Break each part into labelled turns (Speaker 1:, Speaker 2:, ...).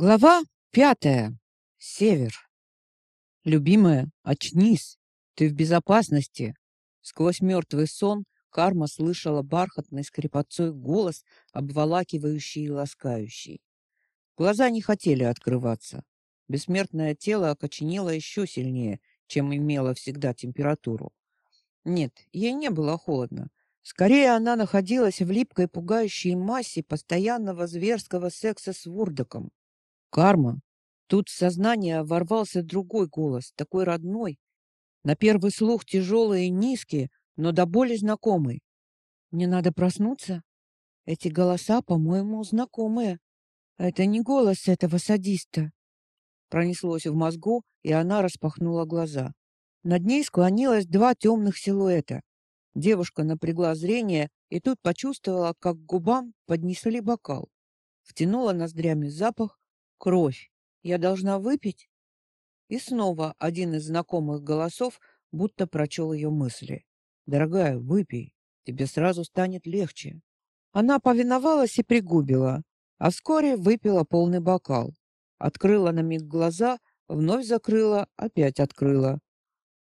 Speaker 1: Глава пятая. Север. Любимая, очнись. Ты в безопасности. Сквозь мертвый сон Карма слышала бархатный скрипотцой голос, обволакивающий и ласкающий. Глаза не хотели открываться. Бессмертное тело окоченело еще сильнее, чем имело всегда температуру. Нет, ей не было холодно. Скорее, она находилась в липкой, пугающей массе постоянного зверского секса с Вурдоком. Карма. Тут в сознание ворвался другой голос, такой родной. На первый слух тяжелый и низкий, но до боли знакомый. Мне надо проснуться? Эти голоса, по-моему, знакомые. Это не голос этого садиста. Пронеслось в мозгу, и она распахнула глаза. Над ней склонилось два темных силуэта. Девушка напрягла зрение и тут почувствовала, как к губам поднесли бокал. Втянула ноздрями запах, Кровь. Я должна выпить? И снова один из знакомых голосов будто прочел ее мысли. Дорогая, выпей, тебе сразу станет легче. Она повиновалась и пригубила, а вскоре выпила полный бокал. Открыла на миг глаза, вновь закрыла, опять открыла.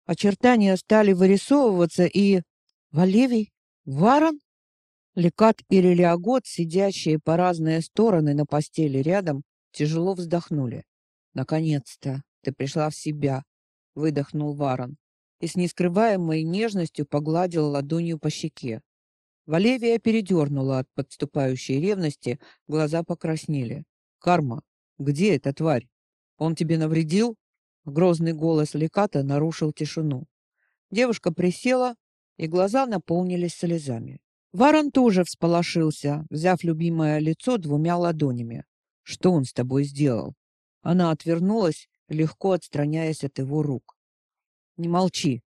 Speaker 1: Очертания стали вырисовываться, и Валевий, Варон, Лекат и Лилиагот, сидящие по разные стороны на постели рядом, тяжело вздохнули. Наконец-то ты пришла в себя, выдохнул Варон и с нескрываемой нежностью погладил ладонью по щеке. Валевия передернула от подступающей ревности, глаза покраснели. Карма, где эта тварь? Он тебе навредил? Грозный голос Леката нарушил тишину. Девушка присела, и глаза наполнились слезами. Варон тоже всполошился, взяв любимое лицо двумя ладонями. Что он с тобой сделал? Она отвернулась, легко отстраняясь от его рук. Не молчи.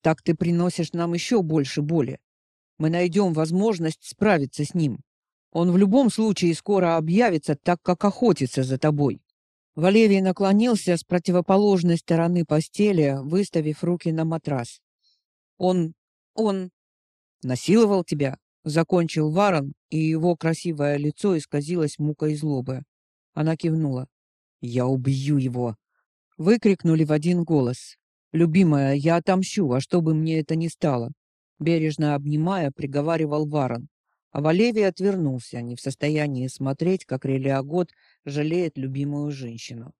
Speaker 1: Так ты приносишь нам еще больше боли. Мы найдем возможность справиться с ним. Он в любом случае скоро объявится, так как охотится за тобой. Валерий наклонился с противоположной стороны постели, выставив руки на матрас. Он он насиловал тебя, закончил Варон, и его красивое лицо исказилось мукой злобы. Она кивнула. Я убью его, выкрикнули в один голос. Любимая, я отомщу, во что бы мне это ни стало, бережно обнимая, приговаривал Варон. А Валевий отвернулся, не в состоянии смотреть, как Релиагот жалеет любимую женщину.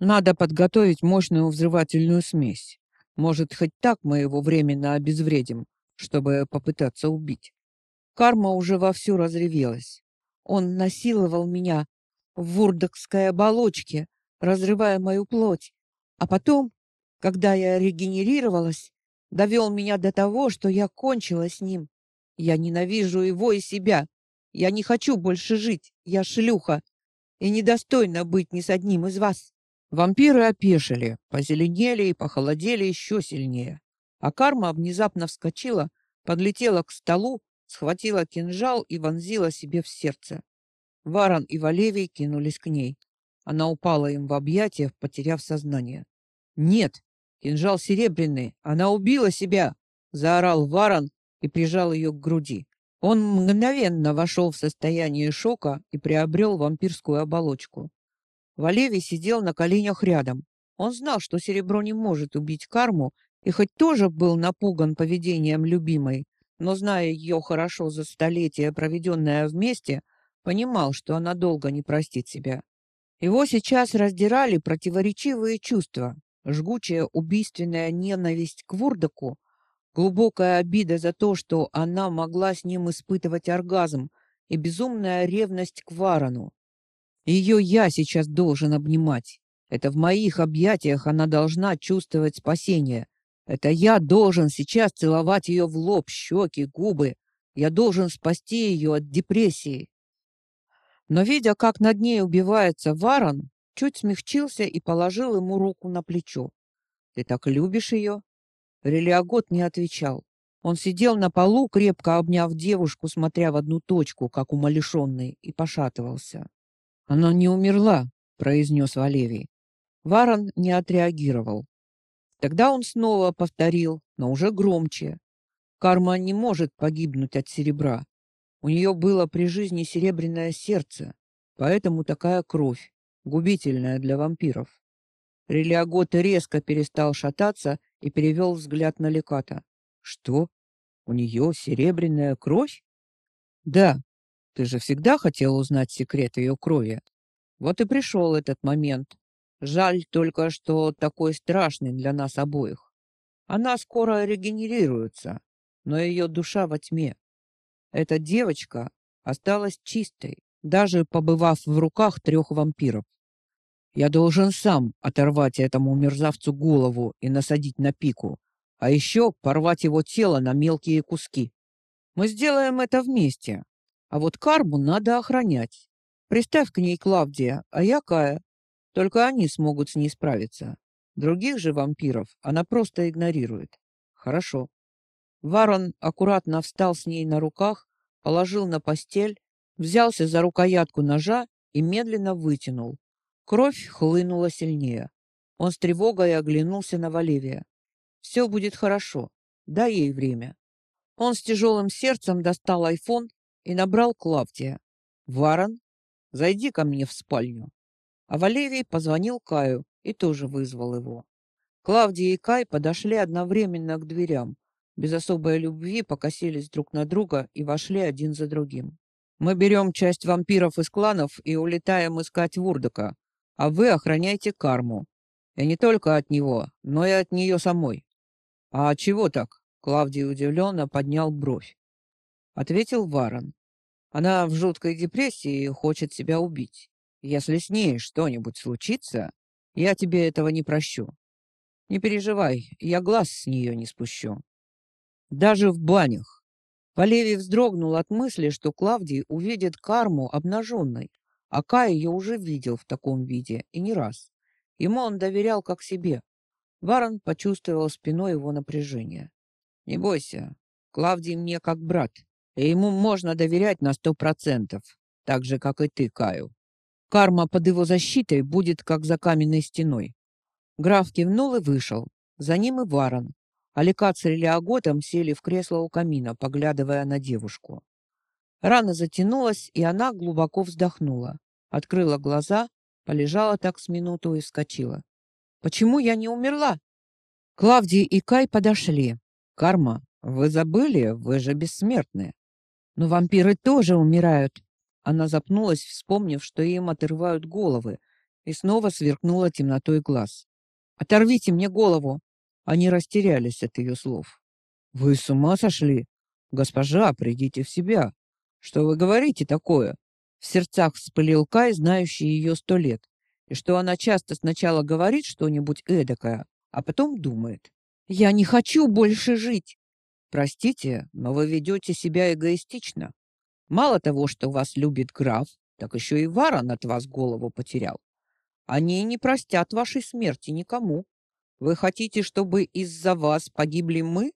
Speaker 1: Надо подготовить мощную взрывательную смесь. Может, хоть так мы его временно обезвредим, чтобы попытаться убить. Карма уже вовсю разревелась. Он насиловал меня в вурдокской оболочке, разрывая мою плоть. А потом, когда я регенерировалась, довел меня до того, что я кончила с ним. Я ненавижу его и себя. Я не хочу больше жить. Я шлюха и недостойна быть ни с одним из вас. Вампиры опешили, позеленели и похолодели еще сильнее. А карма внезапно вскочила, подлетела к столу схватила кинжал и вонзила себе в сердце. Варон и Валевий кинулись к ней. Она упала им в объятия, потеряв сознание. "Нет, кинжал серебряный, она убила себя", заорал Варон и прижал ее к груди. Он мгновенно вошел в состояние шока и приобрел вампирскую оболочку. Валевий сидел на коленях рядом. Он знал, что серебро не может убить карму, и хоть тоже был напуган поведением любимой, но, зная ее хорошо за столетия, проведенное вместе, понимал, что она долго не простит себя. Его сейчас раздирали противоречивые чувства. Жгучая убийственная ненависть к Вурдаку, глубокая обида за то, что она могла с ним испытывать оргазм, и безумная ревность к Варану. Ее я сейчас должен обнимать. Это в моих объятиях она должна чувствовать спасение, это я должен сейчас целовать ее в лоб, щеки, губы. Я должен спасти ее от депрессии. Но видя, как над ней убивается Варон, чуть смягчился и положил ему руку на плечо. Ты так любишь ее?» Релиагот не отвечал. Он сидел на полу, крепко обняв девушку, смотря в одну точку, как умалишенный, и пошатывался. Она не умерла, произнес Валерий. Варон не отреагировал. Тогда он снова повторил, но уже громче. Карма не может погибнуть от серебра. У нее было при жизни серебряное сердце, поэтому такая кровь. губительная для вампиров. Релиагот резко перестал шататься и перевел взгляд на Леката. Что? У нее серебряная кровь? Да. Ты же всегда хотел узнать секрет ее крови. Вот и пришел этот момент. Жаль только, что такой страшный для нас обоих. Она скоро регенерируется, но ее душа во тьме. Эта девочка осталась чистой, даже побывав в руках трех вампиров. Я должен сам оторвать этому мерзавцу голову и насадить на пику, а еще порвать его тело на мелкие куски. Мы сделаем это вместе. А вот карму надо охранять. Приставь к ней Клавдия, а я Кая. Только они смогут с ней справиться. Других же вампиров она просто игнорирует. Хорошо. Варон аккуратно встал с ней на руках, положил на постель, взялся за рукоятку ножа и медленно вытянул. Кровь хлынула сильнее. Он с тревогой оглянулся на Валевия. Все будет хорошо. Дай ей время. Он с тяжелым сердцем достал айфон и набрал Клавдия. «Варон, зайди ко мне в спальню». А Валерий позвонил Каю и тоже вызвал его. Клавдия и Кай подошли одновременно к дверям. Без особой любви покосились друг на друга и вошли один за другим. «Мы берем часть вампиров из кланов и улетаем искать Вурдака, а вы охраняйте карму. И не только от него, но и от нее самой. «А чего так?» — Клавдий удивленно поднял бровь. Ответил Варон. «Она в жуткой депрессии и хочет себя убить. Если с ней что-нибудь случится, я тебе этого не прощу. Не переживай, я глаз с нее не спущу. Даже в банях». Полевий вздрогнул от мысли, что Клавдий увидит карму обнаженной, а Кай ее уже видел в таком виде и не раз. Ему он доверял как себе, Варон почувствовал спиной его напряжение. «Не бойся, Клавдий мне как брат, и ему можно доверять на сто процентов, так же, как и ты, Каю. Карма под его защитой будет, как за каменной стеной». Граф кивнул и вышел. За ним и Варон. Аликат с Релиаготом сели в кресло у камина, поглядывая на девушку. Рана затянулась, и она глубоко вздохнула. Открыла глаза, полежала так с минуту и вскочила. Почему я не умерла? Клавдий и Кай подошли. Карма, вы забыли, вы же бессмертны. Но вампиры тоже умирают. Она запнулась, вспомнив, что им отрывают головы, и снова сверкнула темнотой глаз. Оторвите мне голову. Они растерялись от ее слов. Вы с ума сошли? Госпожа, придите в себя. Что вы говорите такое? В сердцах вспылил Кай, знающий ее сто лет и что она часто сначала говорит что-нибудь эдакое, а потом думает. «Я не хочу больше жить!» «Простите, но вы ведете себя эгоистично. Мало того, что вас любит граф, так еще и Варон от вас голову потерял. Они не простят вашей смерти никому. Вы хотите, чтобы из-за вас погибли мы?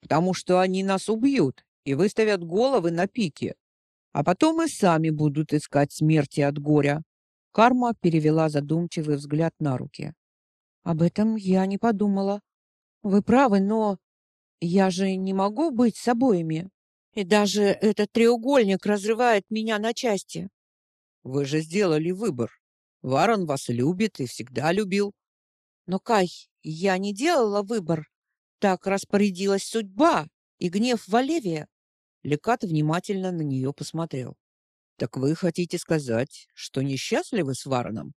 Speaker 1: Потому что они нас убьют и выставят головы на пике, а потом и сами будут искать смерти от горя. Карма перевела задумчивый взгляд на руки. Об этом я не подумала. Вы правы, но я же не могу быть с обоими. И даже этот треугольник разрывает меня на части. Вы же сделали выбор. Варон вас любит и всегда любил. Но, Кай, я не делала выбор. Так распорядилась судьба и гнев Валевия. Лекат внимательно на нее посмотрел. Так вы хотите сказать, что несчастливы с Вараном?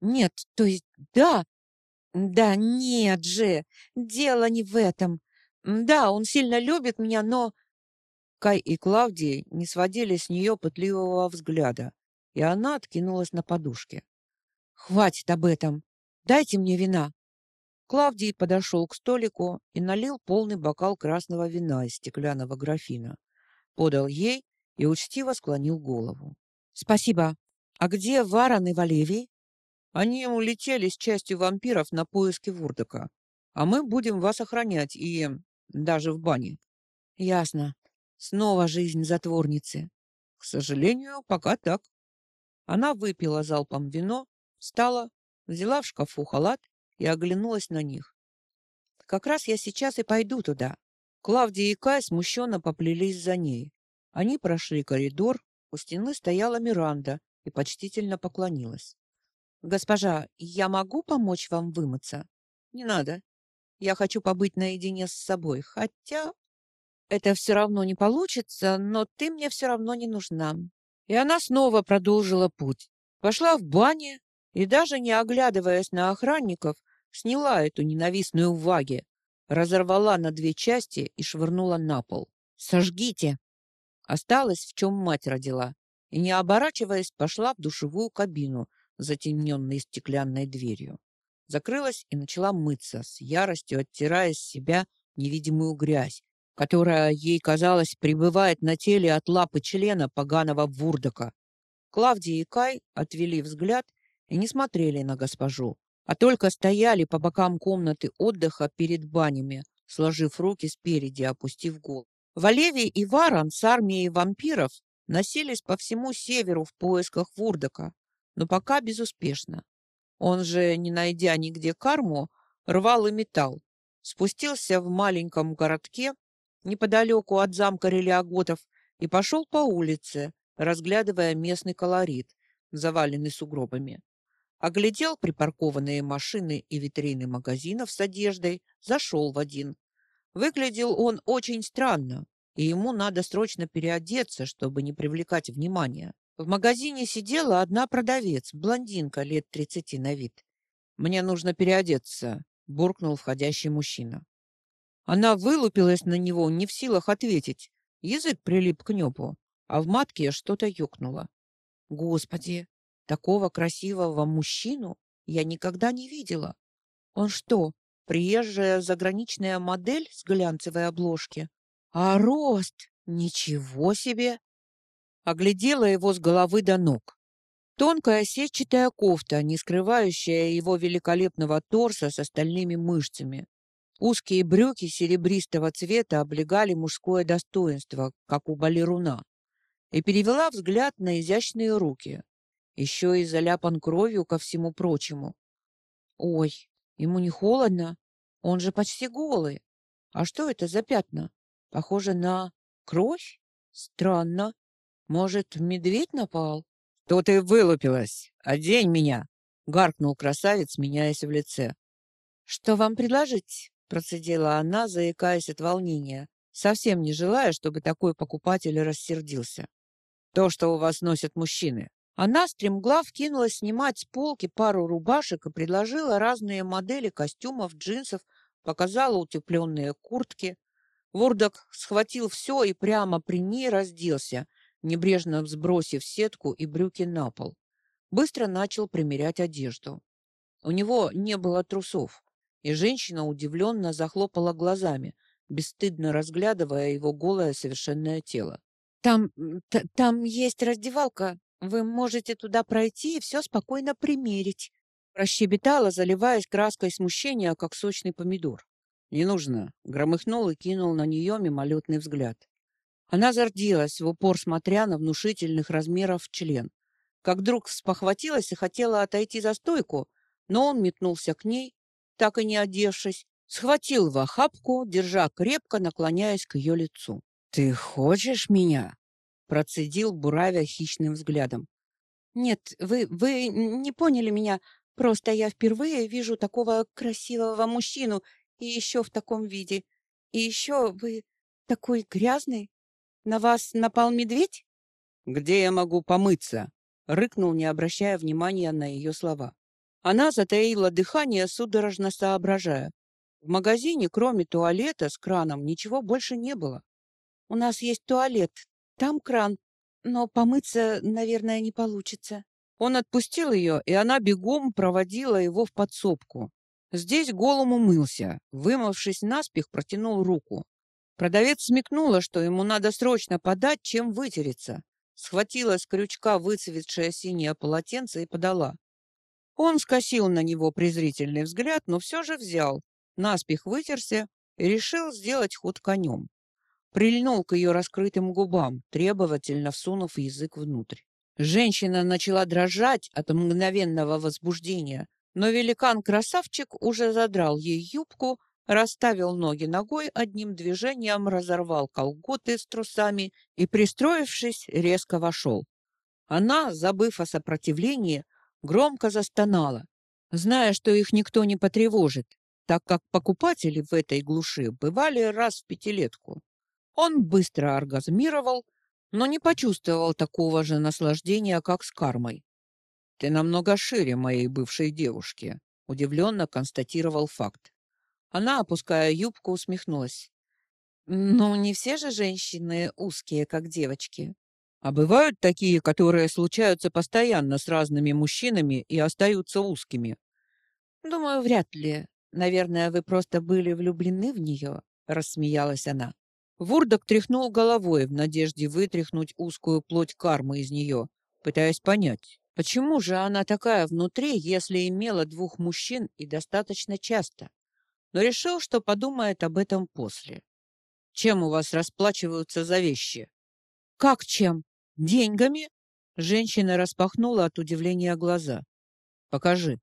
Speaker 1: Нет, то есть да. Да нет же, дело не в этом. Да, он сильно любит меня, но Кай и Клавдия не сводили с нее пытливого взгляда, и она откинулась на подушке. Хватит об этом. Дайте мне вина. Клавдий подошел к столику и налил полный бокал красного вина из стеклянного графина. Подал ей и учтиво склонил голову. «Спасибо. А где Варан и Валевий?» «Они улетели с частью вампиров на поиски Вурдака, а мы будем вас охранять и даже в бане». «Ясно. Снова жизнь затворницы». «К сожалению, пока так». Она выпила залпом вино, встала, взяла в шкафу халат и оглянулась на них. «Как раз я сейчас и пойду туда». Клавдия и Кай смущенно поплелись за ней. Они прошли коридор, у стены стояла Миранда и почтительно поклонилась. «Госпожа, я могу помочь вам вымыться?» «Не надо. Я хочу побыть наедине с собой, хотя это все равно не получится, но ты мне все равно не нужна». И она снова продолжила путь. Пошла в бане и, даже не оглядываясь на охранников, сняла эту ненавистную ваги, разорвала на две части и швырнула на пол. «Сожгите!» Осталась, в чем мать родила, и, не оборачиваясь, пошла в душевую кабину, затемненной стеклянной дверью. Закрылась и начала мыться, с яростью оттирая с себя невидимую грязь, которая, ей казалось, пребывает на теле от лапы члена поганого вурдака. Клавдия и Кай отвели взгляд и не смотрели на госпожу, а только стояли по бокам комнаты отдыха перед банями, сложив руки спереди, опустив голову. Валевий и Варан с армией вампиров носились по всему северу в поисках Вурдака, но пока безуспешно. Он же, не найдя нигде карму, рвал и металл. Спустился в маленьком городке неподалеку от замка Релиаготов и пошел по улице, разглядывая местный колорит, заваленный сугробами. Оглядел припаркованные машины и витрины магазинов с одеждой, зашел в один. Выглядел он очень странно, и ему надо срочно переодеться, чтобы не привлекать внимания. В магазине сидела одна продавец, блондинка лет тридцати на вид. «Мне нужно переодеться», — буркнул входящий мужчина. Она вылупилась на него, не в силах ответить. Язык прилип к небу, а в матке что-то ёкнуло. «Господи, такого красивого мужчину я никогда не видела. Он что, приезжая заграничная модель с глянцевой обложки? А рост? Ничего себе! Оглядела его с головы до ног. Тонкая сетчатая кофта, не скрывающая его великолепного торса с остальными мышцами. Узкие брюки серебристого цвета облегали мужское достоинство, как у балеруна. И перевела взгляд на изящные руки. Еще и заляпан кровью ко всему прочему. Ой, ему не холодно? Он же почти голый. А что это за пятна? Похоже на кровь? Странно. Может, медведь напал? То ты вылупилась. Одень меня, гаркнул красавец, меняясь в лице. Что вам предложить? Процедила она, заикаясь от волнения, совсем не желая, чтобы такой покупатель рассердился. То, что у вас носят мужчины. Она стремглав кинулась снимать с полки пару рубашек и предложила разные модели костюмов, джинсов, показала утепленные куртки. Вордок схватил все и прямо при ней разделся, небрежно сбросив сетку и брюки на пол. Быстро начал примерять одежду. У него не было трусов, и женщина удивленно захлопала глазами, бесстыдно разглядывая его голое совершенное тело. «Там, там есть раздевалка. Вы можете туда пройти и все спокойно примерить», прощебетала, заливаясь краской смущения, как сочный помидор. «Не нужно», — громыхнул и кинул на нее мимолетный взгляд. Она зарделась, в упор смотря на внушительных размеров член. Как вдруг спохватилась и хотела отойти за стойку, но он метнулся к ней, так и не одевшись, схватил в охапку, держа крепко, наклоняясь к ее лицу. «Ты хочешь меня?» процедил, буравя хищным взглядом. «Нет, вы, вы не поняли меня. Просто я впервые вижу такого красивого мужчину и еще в таком виде. И еще вы такой грязный. На вас напал медведь? Где я могу помыться? рыкнул, не обращая внимания на ее слова. Она затаила дыхание, судорожно соображая. В магазине, кроме туалета с краном, ничего больше не было. У нас есть туалет, там кран, но помыться, наверное, не получится. Он отпустил ее, и она бегом проводила его в подсобку. Здесь голым умылся, вымывшись наспех, протянул руку. Продавец смекнула, что ему надо срочно подать, чем вытереться. Схватила с крючка выцветшее синее полотенце и подала. Он скосил на него презрительный взгляд, но все же взял, наспех вытерся и решил сделать ход конем. Прильнул к ее раскрытым губам, требовательно всунув язык внутрь. Женщина начала дрожать от мгновенного возбуждения, но великан-красавчик уже задрал ей юбку, расставил ноги ногой, одним движением разорвал колготы с трусами и, пристроившись, резко вошел. Она, забыв о сопротивлении, громко застонала, зная, что их никто не потревожит, так как покупатели в этой глуши бывали раз в пятилетку. Он быстро оргазмировал, но не почувствовал такого же наслаждения, как с кармой. «Ты намного шире моей бывшей девушки», — удивленно констатировал факт. Она, опуская юбку, усмехнулась. «Ну, не все же женщины узкие, как девочки. А бывают такие, которые случаются постоянно с разными мужчинами и остаются узкими?» «Думаю, вряд ли. Наверное, вы просто были влюблены в нее», — рассмеялась она. Вурдок тряхнул головой в надежде вытряхнуть узкую плоть кармы из нее, пытаясь понять, почему же она такая внутри, если имела двух мужчин и достаточно часто, но решил, что подумает об этом после. «Чем у вас расплачиваются за вещи?» «Как чем? Деньгами?» Женщина распахнула от удивления глаза. «Покажи».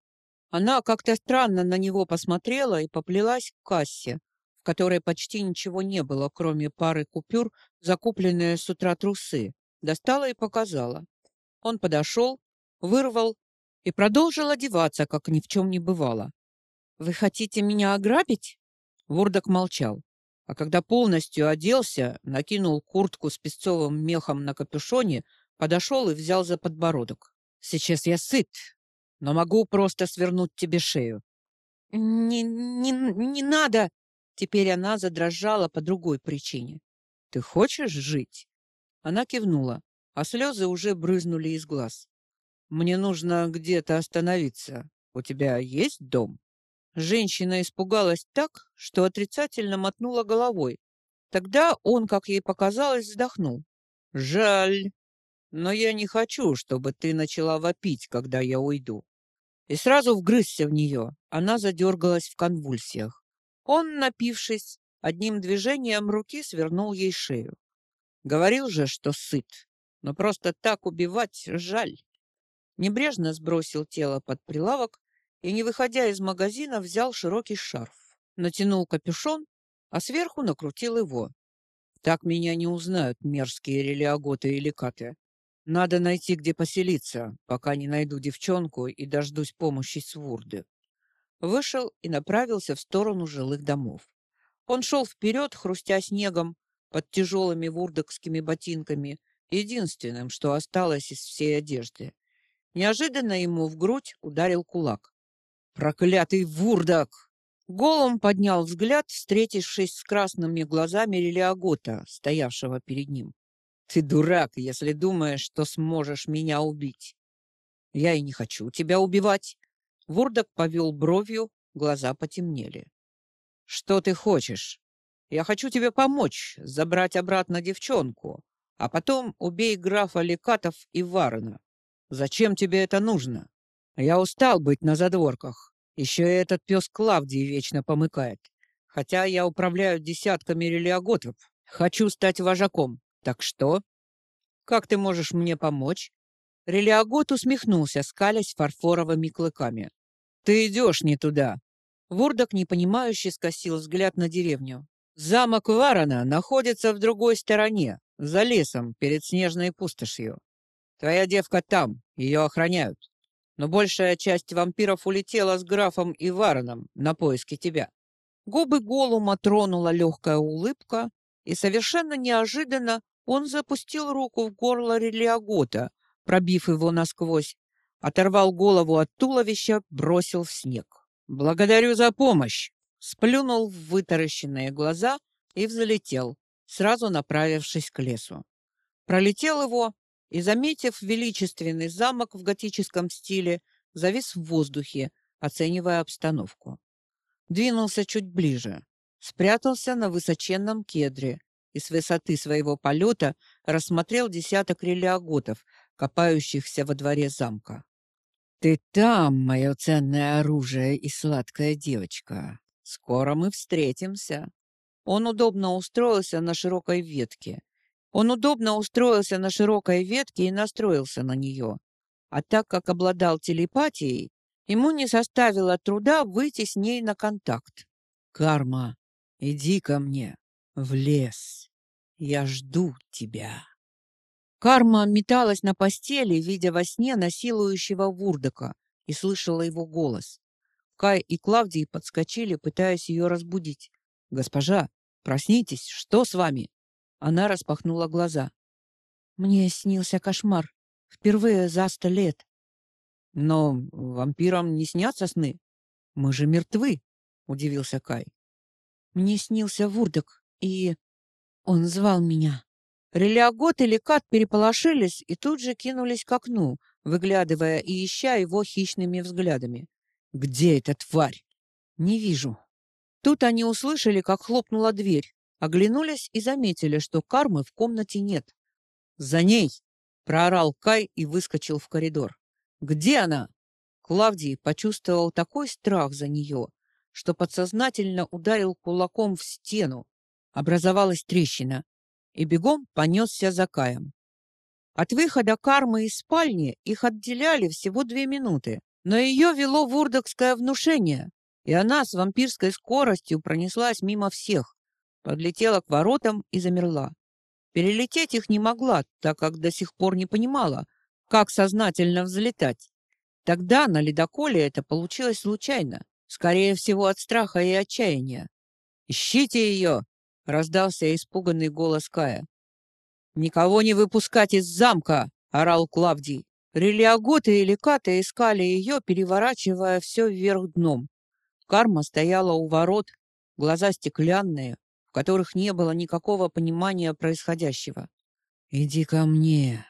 Speaker 1: Она как-то странно на него посмотрела и поплелась к кассе, в которой почти ничего не было, кроме пары купюр, закупленные с утра трусы. Достала и показала. Он подошел, вырвал и продолжил одеваться, как ни в чем не бывало. «Вы хотите меня ограбить?» Вурдок молчал. А когда полностью оделся, накинул куртку с песцовым мехом на капюшоне, подошел и взял за подбородок. «Сейчас я сыт, но могу просто свернуть тебе шею». «Не, не, не надо!» Теперь она задрожала по другой причине. «Ты хочешь жить?» Она кивнула, а слезы уже брызнули из глаз. «Мне нужно где-то остановиться. У тебя есть дом?» Женщина испугалась так, что отрицательно мотнула головой. Тогда он, как ей показалось, вздохнул. «Жаль, но я не хочу, чтобы ты начала вопить, когда я уйду». И сразу вгрызся в нее. Она задергалась в конвульсиях. Он, напившись, одним движением руки свернул ей шею. Говорил же, что сыт, но просто так убивать жаль. Небрежно сбросил тело под прилавок и, не выходя из магазина, взял широкий шарф, натянул капюшон, а сверху накрутил его. Так меня не узнают мерзкие релиаготы или каты. Надо найти, где поселиться, пока не найду девчонку и дождусь помощи Свурды вышел и направился в сторону жилых домов. Он шел вперед, хрустя снегом под тяжелыми вурдокскими ботинками, единственным, что осталось из всей одежды. Неожиданно ему в грудь ударил кулак. «Проклятый вурдок!» Голум поднял взгляд, встретившись с красными глазами Релиагота, стоявшего перед ним. «Ты дурак, если думаешь, что сможешь меня убить. Я и не хочу тебя убивать. Вурдок повел бровью, глаза потемнели. «Что ты хочешь? Я хочу тебе помочь забрать обратно девчонку, а потом убей графа Лекатов и Варена. Зачем тебе это нужно? Я устал быть на задворках. Еще и этот пес Клавдий вечно помыкает. Хотя я управляю десятками релиаготов. Хочу стать вожаком. Так что? Как ты можешь мне помочь?» Релиагот усмехнулся, скалясь фарфоровыми клыками. «Ты идешь не туда!» Вурдок, непонимающе, скосил взгляд на деревню. «Замок Варона находится в другой стороне, за лесом, перед снежной пустошью. Твоя девка там, ее охраняют. Но большая часть вампиров улетела с графом и Вароном на поиски тебя». Губы Голума тронула легкая улыбка, и совершенно неожиданно он запустил руку в горло Релиагота, пробив его насквозь, оторвал голову от туловища, бросил в снег. «Благодарю за помощь!» Сплюнул в вытаращенные глаза и взлетел, сразу направившись к лесу. Пролетел его и, заметив величественный замок в готическом стиле, завис в воздухе, оценивая обстановку. Двинулся чуть ближе, спрятался на высоченном кедре и с высоты своего полета рассмотрел десяток релиаготов, копающихся во дворе замка. «Ты там, мое ценное оружие и сладкая девочка. Скоро мы встретимся». Он удобно устроился на широкой ветке. Он удобно устроился на широкой ветке и настроился на нее. А так как обладал телепатией, ему не составило труда выйти с ней на контакт. «Карма, иди ко мне, в лес. Я жду тебя». Карма металась на постели, видя во сне насилующего Вурдока, и слышала его голос. Кай и Клавдий подскочили, пытаясь ее разбудить. «Госпожа, проснитесь, что с вами?» Она распахнула глаза. «Мне снился кошмар. Впервые за сто лет». «Но вампирам не снятся сны. Мы же мертвы», — удивился Кай. «Мне снился Вурдок, и он звал меня». Релиагот и Лекат переполошились и тут же кинулись к окну, выглядывая и ища его хищными взглядами. «Где эта тварь?» «Не вижу». Тут они услышали, как хлопнула дверь, оглянулись и заметили, что кармы в комнате нет. «За ней!» — проорал Кай и выскочил в коридор. «Где она?» Клавдий почувствовал такой страх за нее, что подсознательно ударил кулаком в стену. Образовалась трещина, и бегом понесся за Каем. От выхода кармы из спальни их отделяли всего две минуты, но ее вело вурдокское внушение, и она с вампирской скоростью пронеслась мимо всех, подлетела к воротам и замерла. Перелететь их не могла, так как до сих пор не понимала, как сознательно взлетать. Тогда на ледоколе это получилось случайно, скорее всего, от страха и отчаяния. «Ищите ее!» — раздался испуганный голос Кая. «Никого не выпускать из замка!» — орал Клавдий. Релиаготы и лекаты искали ее, переворачивая все вверх дном. Карма стояла у ворот, глаза стеклянные, в которых не было никакого понимания происходящего. «Иди ко мне!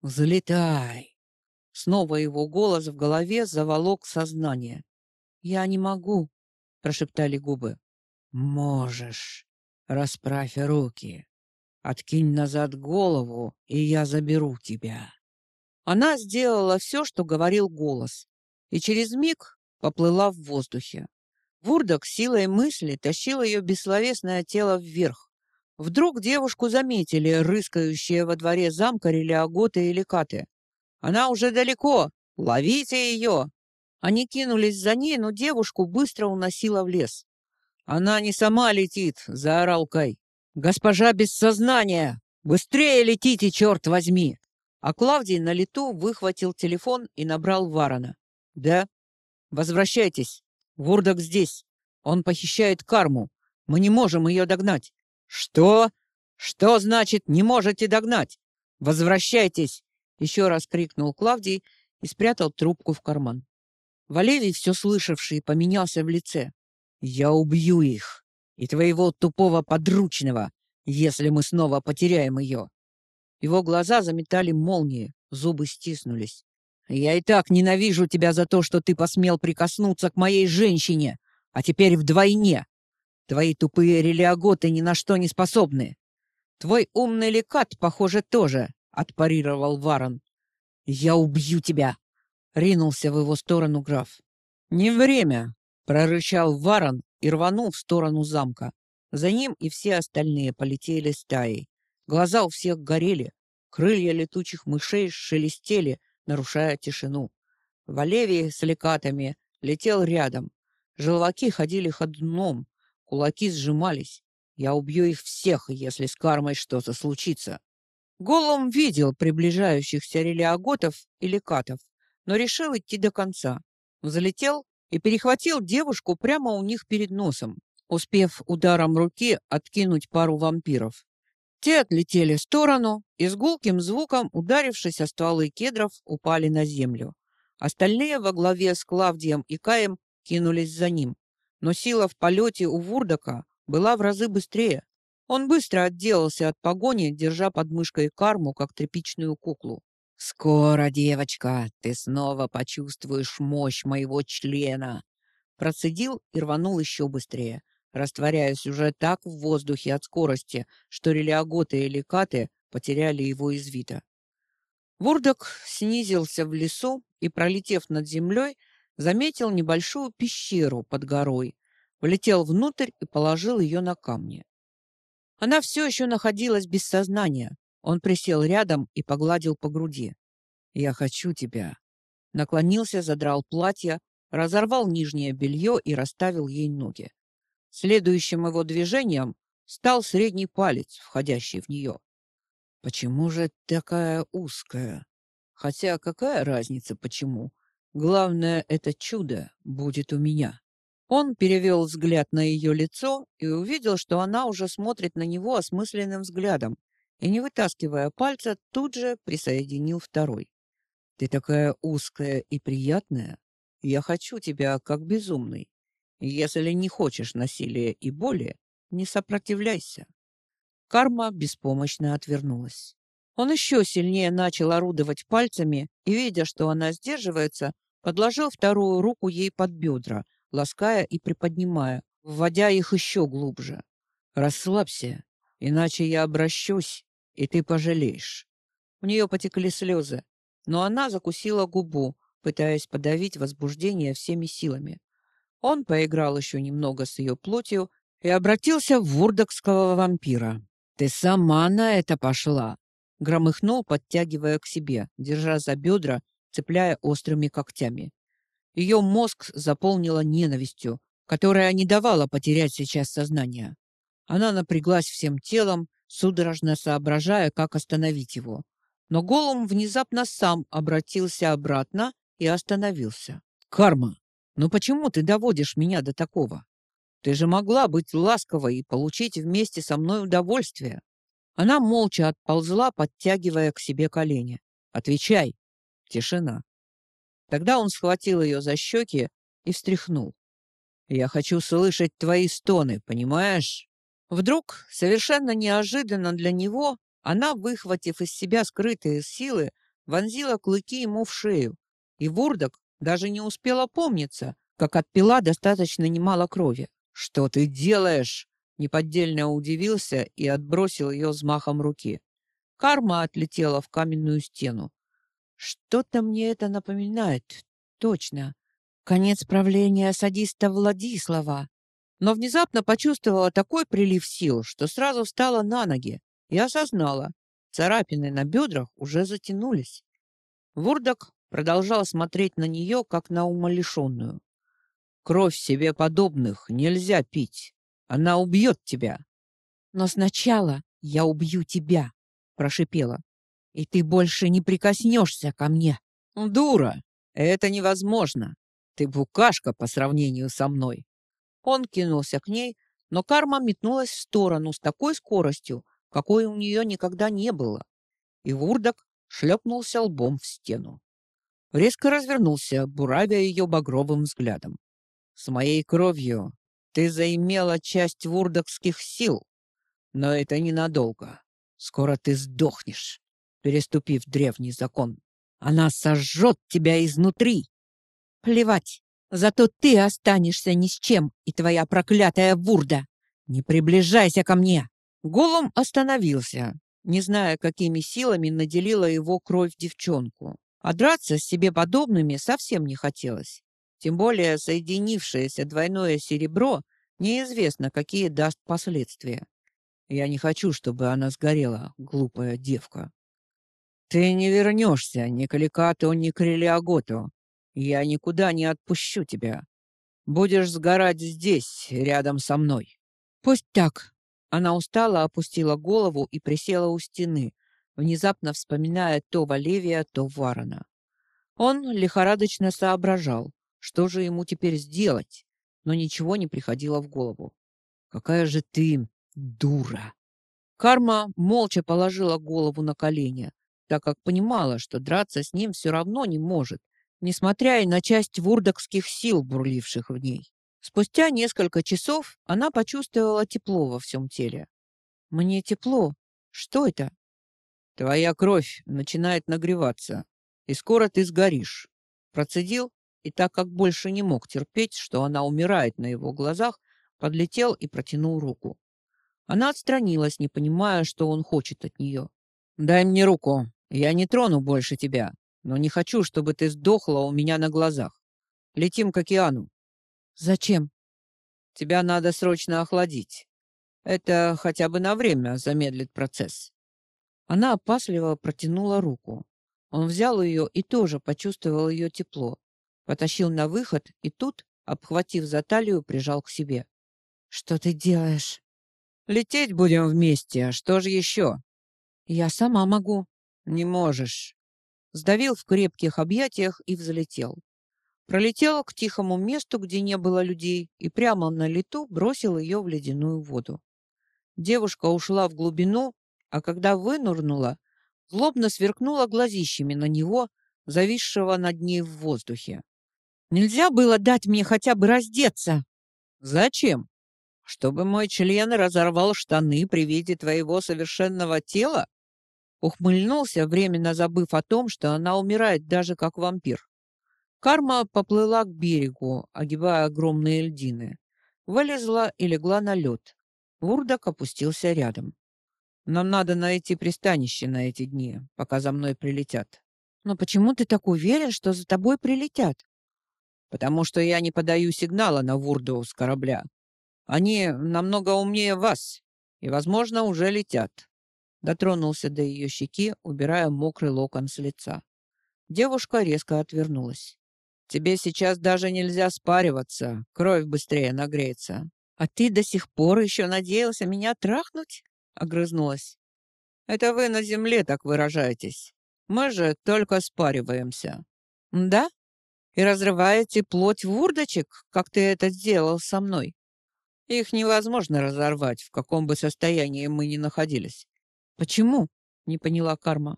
Speaker 1: Взлетай!» Снова его голос в голове заволок сознание. «Я не могу», — прошептали губы. «Можешь. Расправь руки. Откинь назад голову, и я заберу тебя». Она сделала все, что говорил голос, и через миг поплыла в воздухе. Вурдок силой мысли тащил ее бессловесное тело вверх. Вдруг девушку заметили, рыскающие во дворе замка релиаготы и лекаты. «Она уже далеко! Ловите ее!» Они кинулись за ней, но девушку быстро уносило в лес. «Она не сама летит!» — заорал Кай. «Госпожа без сознания! Быстрее летите, черт возьми!» А Клавдий на лету выхватил телефон и набрал Варона. «Да? Возвращайтесь. Вурдок здесь. Он похищает карму. Мы не можем ее догнать». «Что? Что значит «не можете догнать»? Возвращайтесь!» Еще раз крикнул Клавдий и спрятал трубку в карман. Валерий, все слышавший, поменялся в лице. «Я убью их и твоего тупого подручного, если мы снова потеряем ее. Его глаза заметали молнии, зубы стиснулись. «Я и так ненавижу тебя за то, что ты посмел прикоснуться к моей женщине, а теперь вдвойне. Твои тупые релиаготы ни на что не способны. Твой умный лекат, похоже, тоже», — отпарировал Варон. «Я убью тебя!» — ринулся в его сторону граф. «Не время!» — прорычал Варон и рванул в сторону замка. За ним и все остальные полетели стаей. Глаза у всех горели, крылья летучих мышей шелестели, нарушая тишину. Валевий с лекатами летел рядом. Желваки ходили ходуном, кулаки сжимались. Я убью их всех, если с кармой что-то случится. Голум видел приближающихся релиаготов и лекатов, но решил идти до конца. Взлетел и перехватил девушку прямо у них перед носом, успев ударом руки откинуть пару вампиров. Те отлетели в сторону и с гулким звуком, ударившись о стволы кедров, упали на землю. Остальные во главе с Клавдием и Каем кинулись за ним. Но сила в полете у Вурдака была в разы быстрее. Он быстро отделался от погони, держа под мышкой карму, как тряпичную куклу. «Скоро, девочка, ты снова почувствуешь мощь моего члена!» Процедил и рванул еще быстрее растворяясь уже так в воздухе от скорости, что релиаготы и лекаты потеряли его из вида. Вурдок снизился в лесу и, пролетев над землей, заметил небольшую пещеру под горой, влетел внутрь и положил ее на камни. Она все еще находилась без сознания. Он присел рядом и погладил по груди. «Я хочу тебя». Наклонился, задрал платье, разорвал нижнее белье и расставил ей ноги. Следующим его движением стал средний палец, входящий в нее. Почему же такая узкая? Хотя какая разница почему? Главное, это чудо будет у меня. Он перевел взгляд на ее лицо и увидел, что она уже смотрит на него осмысленным взглядом, и, не вытаскивая пальца, тут же присоединил второй. «Ты такая узкая и приятная. Я хочу тебя как безумный. Если не хочешь насилия и боли, не сопротивляйся». Карма беспомощно отвернулась. Он еще сильнее начал орудовать пальцами и, видя, что она сдерживается, подложил вторую руку ей под бедра, лаская и приподнимая, вводя их еще глубже. «Расслабься, иначе я обращусь, и ты пожалеешь». У нее потекли слезы, но она закусила губу, пытаясь подавить возбуждение всеми силами. Он поиграл еще немного с ее плотью и обратился в вурдокского вампира. «Ты сама на это пошла!» Громыхнул, подтягивая к себе, держа за бедра, цепляя острыми когтями. Ее мозг заполнила ненавистью, которая не давала потерять сейчас сознание. Она напряглась всем телом, судорожно соображая, как остановить его. Но Голум внезапно сам обратился обратно и остановился. «Карма, ну почему ты доводишь меня до такого? Ты же могла быть ласковой и получить вместе со мной удовольствие. Она молча отползла, подтягивая к себе колени. Отвечай. Тишина. Тогда он схватил ее за щеки и встряхнул. Я хочу слышать твои стоны, понимаешь? Вдруг, совершенно неожиданно для него, она, выхватив из себя скрытые силы, вонзила клыки ему в шею, и Вурдок даже не успел опомниться, как отпила достаточно немало крови. «Что ты делаешь?» Неподдельно удивился и отбросил ее взмахом руки. Карма отлетела в каменную стену. «Что-то мне это напоминает. Точно. Конец правления садиста Владислава». Но внезапно почувствовала такой прилив сил, что сразу встала на ноги и осознала, царапины на бедрах уже затянулись. Вурдок продолжал смотреть на нее, как на умалишенную. Кровь себе подобных нельзя пить. Она убьет тебя. Но сначала я убью тебя, прошипела. И ты больше не прикоснешься ко мне. Дура, это невозможно. Ты букашка по сравнению со мной. Он кинулся к ней, но карма метнулась в сторону с такой скоростью, какой у нее никогда не было. И Вурдок шлепнулся лбом в стену. Резко развернулся, буравя ее багровым взглядом. С моей кровью ты заимела часть вурдокских сил, но это ненадолго. Скоро ты сдохнешь, переступив древний закон. Она сожжет тебя изнутри. Плевать, зато ты останешься ни с чем, и твоя проклятая вурда. Не приближайся ко мне. Голум остановился, не зная, какими силами наделила его кровь девчонку. А драться с себе подобными совсем не хотелось. Тем более соединившееся двойное серебро неизвестно, какие даст последствия. Я не хочу, чтобы она сгорела, глупая девка. Ты не вернешься, ни к Ликату, ни к Релиаготу. Я никуда не отпущу тебя. Будешь сгорать здесь, рядом со мной. Пусть так. Она устало опустила голову и присела у стены, внезапно вспоминая то Валевия, то Варона. Он лихорадочно соображал, что же ему теперь сделать? Но ничего не приходило в голову. Какая же ты дура! Карма молча положила голову на колени, так как понимала, что драться с ним все равно не может, несмотря и на часть вурдокских сил, бурливших в ней. Спустя несколько часов она почувствовала тепло во всем теле. «Мне тепло. Что это?» «Твоя кровь начинает нагреваться, и скоро ты сгоришь». Процедил и так как больше не мог терпеть, что она умирает на его глазах, подлетел и протянул руку. Она отстранилась, не понимая, что он хочет от нее. «Дай мне руку. Я не трону больше тебя, но не хочу, чтобы ты сдохла у меня на глазах. Летим к океану». «Зачем?» «Тебя надо срочно охладить. Это хотя бы на время замедлит процесс». Она опасливо протянула руку. Он взял ее и тоже почувствовал ее тепло, Потащил на выход и тут, обхватив за талию, прижал к себе. «Что ты делаешь?» «Лететь будем вместе, а что же еще?» Я сама могу. Не можешь. Сдавил в крепких объятиях и взлетел. Пролетел к тихому месту, где не было людей, и прямо на лету бросил ее в ледяную воду. Девушка ушла в глубину, а когда вынырнула, злобно сверкнула глазищами на него, зависшего над ней в воздухе. «Нельзя было дать мне хотя бы раздеться!» «Зачем? Чтобы мой член разорвал штаны при виде твоего совершенного тела?» Ухмыльнулся, временно забыв о том, что она умирает даже как вампир. Карма поплыла к берегу, огибая огромные льдины. Вылезла и легла на лед. Вурдак опустился рядом. «Нам надо найти пристанище на эти дни, пока за мной прилетят». «Но почему ты так уверен, что за тобой прилетят?» «Потому что я не подаю сигнала на Вурду с корабля. Они намного умнее вас и, возможно, уже летят». Дотронулся до ее щеки, убирая мокрый локон с лица. Девушка резко отвернулась. Тебе сейчас даже нельзя спариваться, кровь быстрее нагреется. А ты до сих пор еще надеялся меня трахнуть? Огрызнулась. Это вы на земле так выражаетесь. Мы же только спариваемся. Да? И разрываете плоть вурдочек, как ты это сделал со мной? Их невозможно разорвать, в каком бы состоянии мы ни находились. Почему? Не поняла Карма.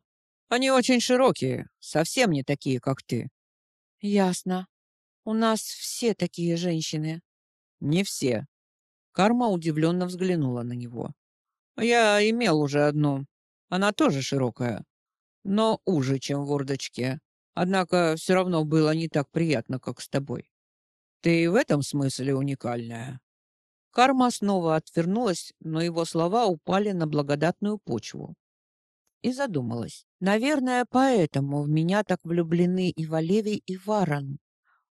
Speaker 1: Они очень широкие, совсем не такие, как ты. Ясно. У нас все такие женщины. Не все. Карма удивленно взглянула на него. Я имел уже одну. Она тоже широкая, но уже, чем в урдочке. Однако все равно было не так приятно, как с тобой. Ты в этом смысле уникальная. Карма снова отвернулась, но его слова упали на благодатную почву и задумалась. Наверное, поэтому в меня так влюблены и Валевий, и Варан.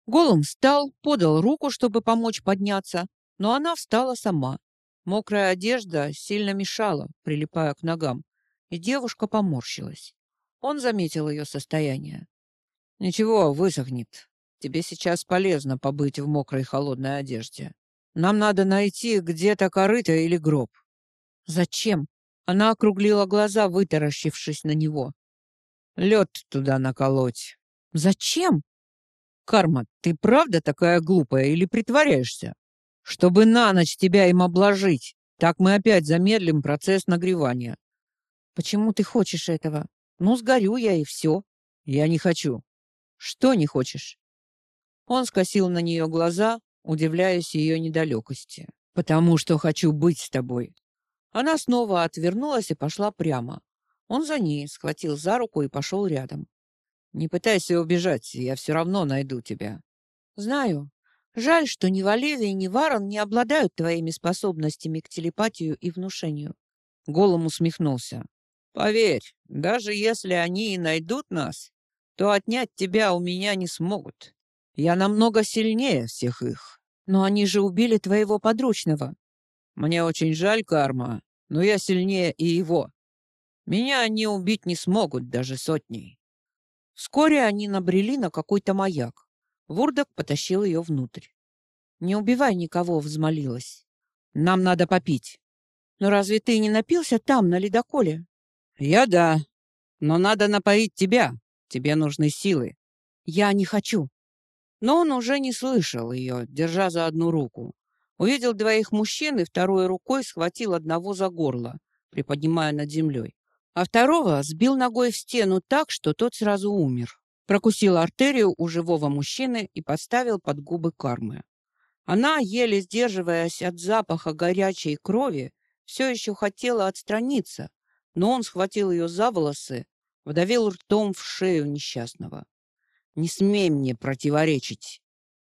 Speaker 1: Голум встал, подал руку, чтобы помочь подняться, но она встала сама. Мокрая одежда сильно мешала, прилипая к ногам, и девушка поморщилась. Он заметил ее состояние. «Ничего, высохнет. Тебе сейчас полезно побыть в мокрой холодной одежде. Нам надо найти где-то корыто или гроб». «Зачем?» Она округлила глаза, вытаращившись на него. Лед туда наколоть. Зачем? Карма, ты правда такая глупая или притворяешься? Чтобы на ночь тебя им обложить. Так мы опять замедлим процесс нагревания. Почему ты хочешь этого? Ну, сгорю я и все. Я не хочу. Что не хочешь? Он скосил на нее глаза, удивляясь ее недалекости. Потому что хочу быть с тобой. Она снова отвернулась и пошла прямо. Он за ней, схватил за руку и пошел рядом. «Не пытайся убежать, я все равно найду тебя». «Знаю. Жаль, что ни Валерий, ни Варон не обладают твоими способностями к телепатию и внушению». Голом усмехнулся. «Поверь, даже если они и найдут нас, то отнять тебя у меня не смогут. Я намного сильнее всех их. Но они же убили твоего подручного. Мне очень жаль, Карма, но я сильнее и его. Меня они убить не смогут даже сотней. Вскоре они набрели на какой-то маяк. Вурдок потащил ее внутрь. «Не убивай никого», — взмолилась. «Нам надо попить». «Но разве ты не напился там, на ледоколе?» «Я да. Но надо напоить тебя. Тебе нужны силы». «Я не хочу». Но он уже не слышал ее, держа за одну руку. Увидел двоих мужчин и второй рукой схватил одного за горло, приподнимая над землей. А второго сбил ногой в стену так, что тот сразу умер. Прокусил артерию у живого мужчины и подставил под губы кармы. Она, еле сдерживаясь от запаха горячей крови, все еще хотела отстраниться, но он схватил ее за волосы, вдавил ртом в шею несчастного. «Не смей мне противоречить!»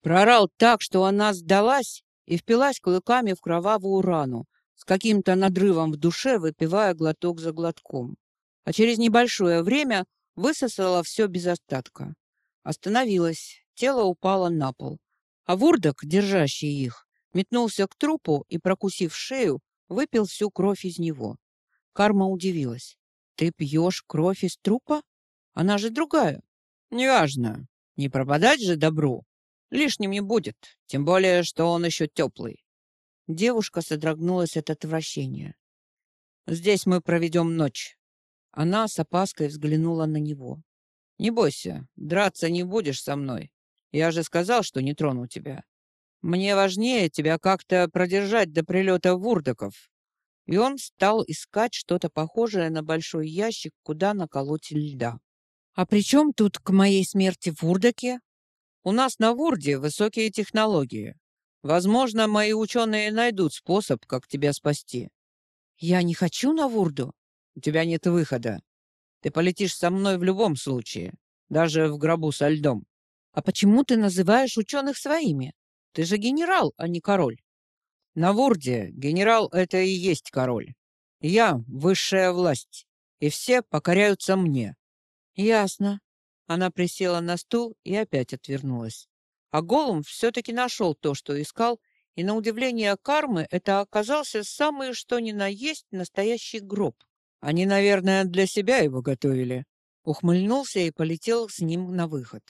Speaker 1: Прорал так, что она сдалась и впилась клыками в кровавую рану, с каким-то надрывом в душе выпивая глоток за глотком. А через небольшое время высосала все без остатка. Остановилась, тело упало на пол. А Вурдок, держащий их, метнулся к трупу и, прокусив шею, выпил всю кровь из него. Карма удивилась. «Ты пьешь кровь из трупа? Она же другая». «Неважно. Не пропадать же добру. Лишним не будет, тем более, что он еще теплый. Девушка содрогнулась от отвращения. «Здесь мы проведем ночь. Она с опаской взглянула на него. «Не бойся, драться не будешь со мной. Я же сказал, что не трону тебя. Мне важнее тебя как-то продержать до прилета вурдоков». И он стал искать что-то похожее на большой ящик, куда наколоть льда. «А при чем тут к моей смерти в Вурдаке?» «У нас на Вурде высокие технологии. Возможно, мои ученые найдут способ, как тебя спасти». «Я не хочу на Вурду». «У тебя нет выхода. Ты полетишь со мной в любом случае, даже в гробу со льдом». «А почему ты называешь ученых своими? Ты же генерал, а не король». «На Вурде генерал — это и есть король. Я — высшая власть, и все покоряются мне. «Ясно». Она присела на стул и опять отвернулась. А Голум все-таки нашел то, что искал, и на удивление кармы это оказался самый что ни на есть настоящий гроб. Они, наверное, для себя его готовили. Ухмыльнулся и полетел с ним на выход.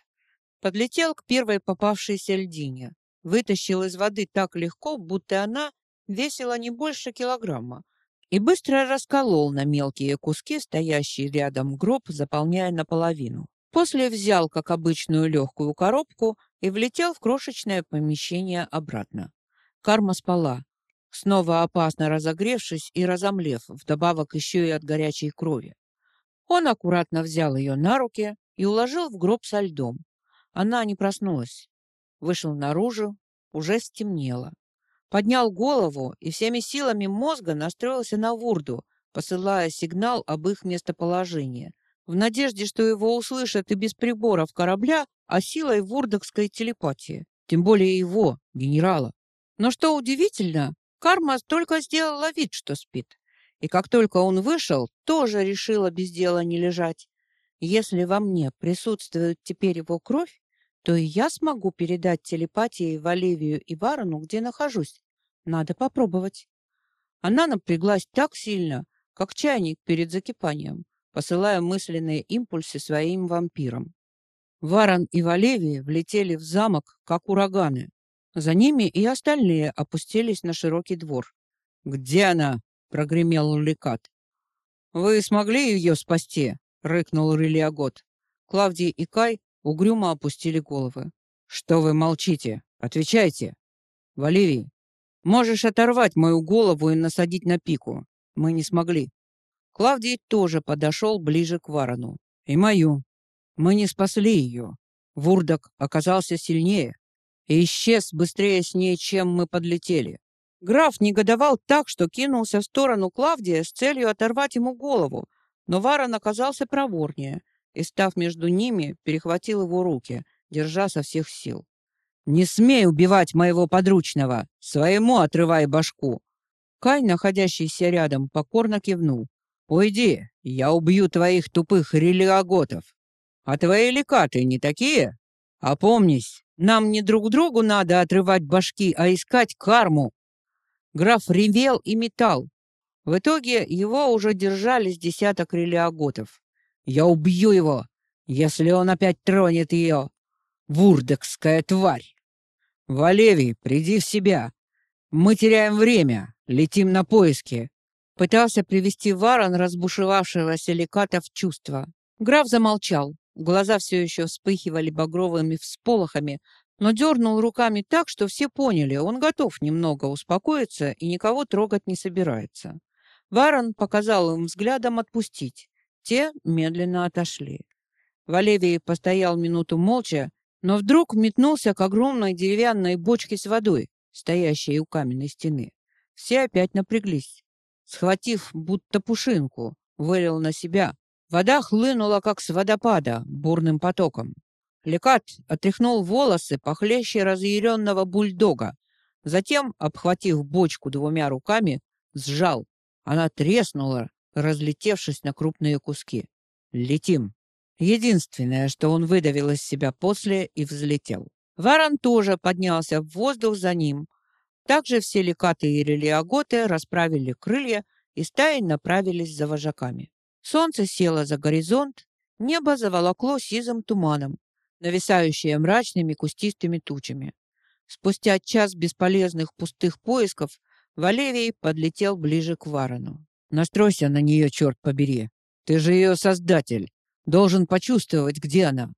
Speaker 1: Подлетел к первой попавшейся льдине. Вытащил из воды так легко, будто она весила не больше килограмма, и быстро расколол на мелкие куски стоящий рядом гроб, заполняя наполовину. После взял, как обычную легкую коробку, и влетел в крошечное помещение обратно. Карма спала, снова опасно разогревшись и разомлев, вдобавок еще и от горячей крови. Он аккуратно взял ее на руки и уложил в гроб со льдом. Она не проснулась. Вышел наружу, уже стемнело поднял голову и всеми силами мозга настроился на Вурду, посылая сигнал об их местоположении, в надежде, что его услышат и без приборов корабля, а силой вурдокской телепатии, тем более его, генерала. Но что удивительно, Карма только сделала вид, что спит. И как только он вышел, тоже решила без дела не лежать. Если во мне присутствует теперь его кровь, то и я смогу передать телепатией в Оливию и Варону, где нахожусь. Надо попробовать. Она напряглась так сильно, как чайник перед закипанием, посылая мысленные импульсы своим вампирам. Варон и Валевий влетели в замок, как ураганы. За ними и остальные опустились на широкий двор. «Где она?» — прогремел Ликат. «Вы смогли ее спасти?» — рыкнул Релиагот. Клавдий и Кай угрюмо опустили головы. «Что вы молчите? Отвечайте!» «Валерий, Можешь оторвать мою голову и насадить на пику. Мы не смогли. Клавдий тоже подошел ближе к Варону. И мою. Мы не спасли ее. Вурдок оказался сильнее и исчез быстрее с ней, чем мы подлетели. Граф негодовал так, что кинулся в сторону Клавдия с целью оторвать ему голову, но Варон оказался проворнее и, став между ними, перехватил его руки, держа со всех сил. «Не смей убивать моего подручного! Своему отрывай башку!» Кай, находящийся рядом, покорно кивнул. «Уйди, я убью твоих тупых релиаготов. А твои лекаты не такие? Опомнись, нам не друг другу надо отрывать башки, а искать карму!» Граф ревел и метал. В итоге его уже держали с десяток релиаготов. «Я убью его, если он опять тронет ее!» Вурдекская тварь! Валевий, приди в себя! Мы теряем время, летим на поиски!» Пытался привести Варон разбушевавшегося леката в чувство. Граф замолчал. Глаза все еще вспыхивали багровыми всполохами, но дернул руками так, что все поняли, он готов немного успокоиться и никого трогать не собирается. Варон показал им взглядом отпустить. Те медленно отошли. Валевий постоял минуту молча, но вдруг метнулся к огромной деревянной бочке с водой, стоящей у каменной стены. Все опять напряглись. Схватив будто пушинку, вылил на себя. Вода хлынула, как с водопада, бурным потоком. Лекат отряхнул волосы похлеще разъяренного бульдога. Затем, обхватив бочку двумя руками, сжал. Она треснула, разлетевшись на крупные куски. «Летим!» Единственное, что он выдавил из себя после и взлетел. Варан тоже поднялся в воздух за ним. Также все лекаты и релиаготы расправили крылья и стаи направились за вожаками. Солнце село за горизонт, небо заволокло сизым туманом, нависающее мрачными кустистыми тучами. Спустя час бесполезных пустых поисков Валевий подлетел ближе к Варану. «Настройся на нее, черт побери!» Ты же ее создатель. Должен почувствовать, где она.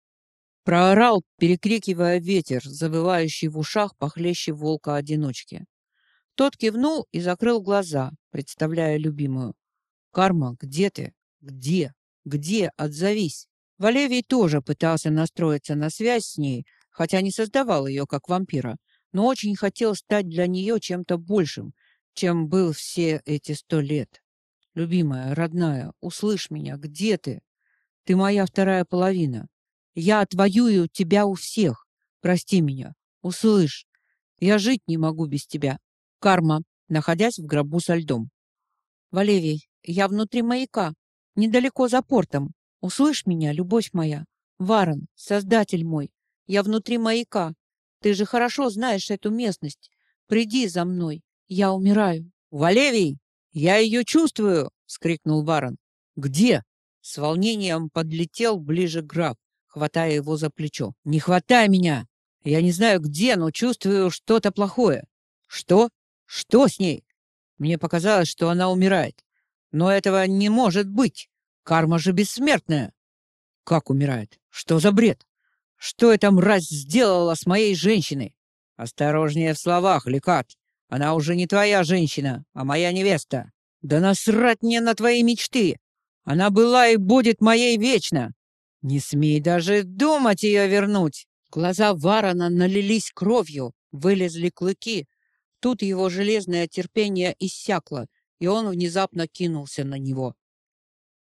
Speaker 1: Проорал, перекрикивая ветер, завывающий в ушах похлеще волка-одиночки. Тот кивнул и закрыл глаза, представляя любимую. «Карма, где ты? Где? Где? Отзовись!» Валевий тоже пытался настроиться на связь с ней, хотя не создавал ее как вампира, но очень хотел стать для нее чем-то большим, чем был все эти сто лет. «Любимая, родная, услышь меня, где ты? Ты моя вторая половина. Я отвоюю тебя у всех. Прости меня, услышь. Я жить не могу без тебя. Карма, находясь в гробу со льдом. Валевий, я внутри маяка, недалеко за портом. Услышь меня, любовь моя. Варон, создатель мой, я внутри маяка. Ты же хорошо знаешь эту местность. Приди за мной. Я умираю. Валевий, я ее чувствую, вскрикнул Варон. Где? С волнением подлетел ближе граф, хватая его за плечо. Не хватай меня. Я не знаю где, но чувствую что-то плохое. Что? Что с ней? Мне показалось, что она умирает. Но этого не может быть. Карма же бессмертная. Как умирает? Что за бред? Что эта мразь сделала с моей женщиной? Осторожнее в словах, Лекат. Она уже не твоя женщина, а моя невеста. Да насрать мне на твои мечты. Она была и будет моей вечно. Не смей даже думать ее вернуть. Глаза Варона налились кровью, вылезли клыки. Тут его железное терпение иссякло, и он внезапно кинулся на него.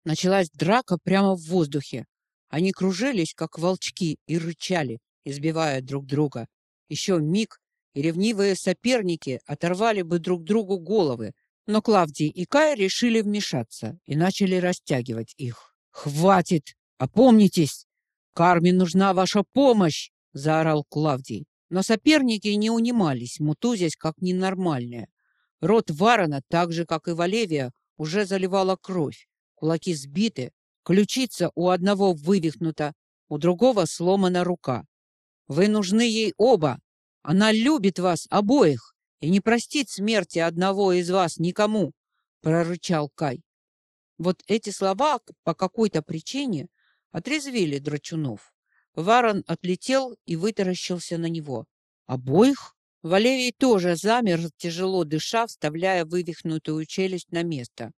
Speaker 1: Началась драка прямо в воздухе. Они кружились, как волчки, и рычали, избивая друг друга. Еще миг, и ревнивые соперники оторвали бы друг другу головы, но Клавдий и Кай решили вмешаться и начали растягивать их. «Хватит! Опомнитесь! Карме нужна ваша помощь!» — заорал Клавдий. Но соперники не унимались, мутузясь как ненормальные. Рот Варона, так же, как и Валевия, уже заливала кровь. Кулаки сбиты, ключица у одного вывихнута, у другого сломана рука. Вы нужны ей оба. Она любит вас обоих и не простит смерти одного из вас никому, прорычал Кай. Вот эти слова по какой-то причине отрезвили Драчунов. Варон отлетел и вытаращился на него. Обоих? Валерий тоже замер, тяжело дыша, вставляя вывихнутую челюсть на место.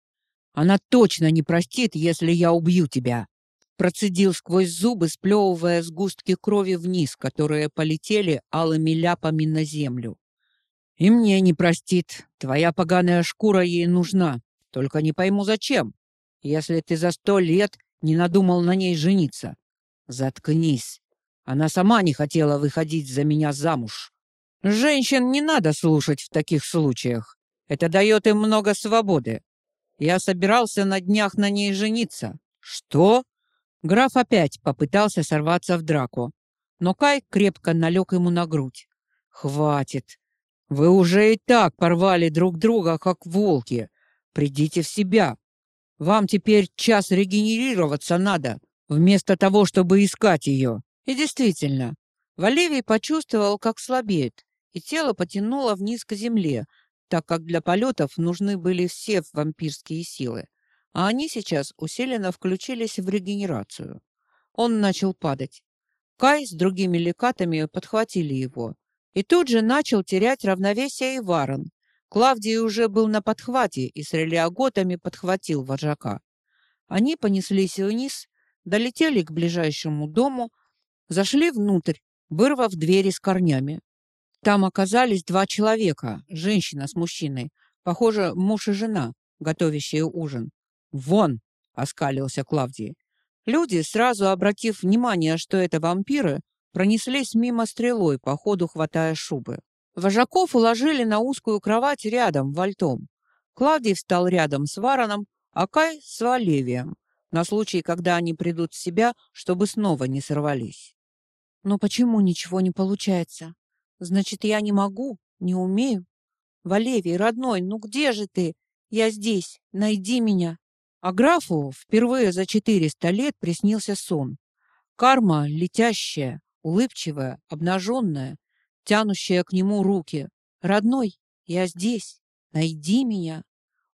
Speaker 1: Она точно не простит, если я убью тебя. Процедил сквозь зубы, сплевывая сгустки крови вниз, которые полетели алыми ляпами на землю. И мне не простит. Твоя поганая шкура ей нужна. Только не пойму, зачем, если ты за сто лет не надумал на ней жениться. Заткнись. Она сама не хотела выходить за меня замуж. Женщин не надо слушать в таких случаях. Это дает им много свободы. Я собирался на днях на ней жениться. Что? Граф опять попытался сорваться в драку, но Кай крепко налег ему на грудь. Хватит. Вы уже и так порвали друг друга, как волки. Придите в себя. Вам теперь час регенерироваться надо, вместо того, чтобы искать ее. И действительно, Валевий почувствовал, как слабеет, и тело потянуло вниз к земле, так как для полетов нужны были все вампирские силы, а они сейчас усиленно включились в регенерацию. Он начал падать. Кай с другими лекатами подхватили его. И тут же начал терять равновесие и Варон. Клавдий уже был на подхвате и с релиаготами подхватил вожака. Они понеслись вниз, долетели к ближайшему дому, зашли внутрь, вырвав двери с корнями. Там оказались два человека, женщина с мужчиной, похоже, муж и жена, готовящие ужин. «Вон!» — оскалился Клавдий. Люди, сразу обратив внимание, что это вампиры, пронеслись мимо стрелой, по ходу хватая шубы. Вожаков уложили на узкую кровать рядом, вальтом. Клавдий встал рядом с Вараном, а Кай — с Валевием, на случай, когда они придут в себя, чтобы снова не сорвались. «Но почему ничего не получается?» Значит, я не могу, не умею. Валевий, родной, ну где же ты? Я здесь, найди меня. А графу впервые за четыреста лет приснился сон. Карма летящая, улыбчивая, обнаженная, тянущая к нему руки. Родной, я здесь, найди меня.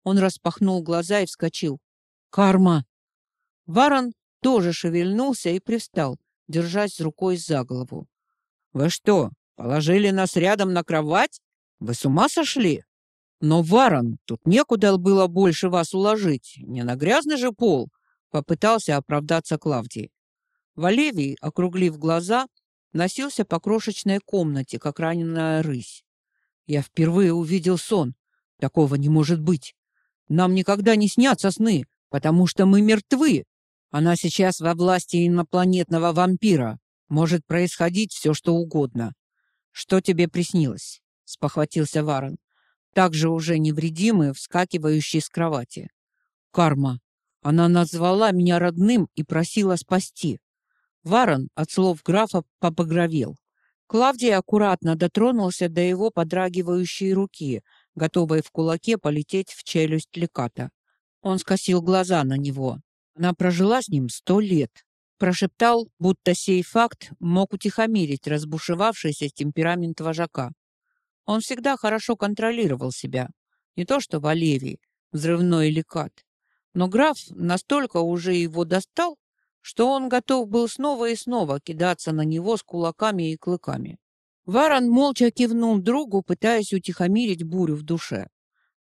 Speaker 1: Он распахнул глаза и вскочил. Карма! Варон тоже шевельнулся и привстал, держась рукой за голову. «Вы что, положили нас рядом на кровать? Вы с ума сошли? Но, Варон, тут некуда было больше вас уложить, не на грязный же пол!» Попытался оправдаться Клавдий. Валевий, округлив глаза, носился по крошечной комнате, как раненая рысь. Я впервые увидел сон. Такого не может быть. Нам никогда не снятся сны, потому что мы мертвы. Она сейчас во власти инопланетного вампира. Может происходить все, что угодно. Что тебе приснилось? Спохватился Варон. Также уже невредимый, вскакивающий с кровати. Карма. Она назвала меня родным и просила спасти. Варон от слов графа побагровел. Клавдий аккуратно дотронулся до его подрагивающей руки, готовой в кулаке полететь в челюсть леката. Он скосил глаза на него. Она прожила с ним сто лет. Прошептал, будто сей факт мог утихомирить разбушевавшийся темперамент вожака. Он всегда хорошо контролировал себя. Не то что Валерий, взрывной лекат. Но граф настолько уже его достал, что он готов был снова и снова кидаться на него с кулаками и клыками. Варон молча кивнул другу, пытаясь утихомирить бурю в душе.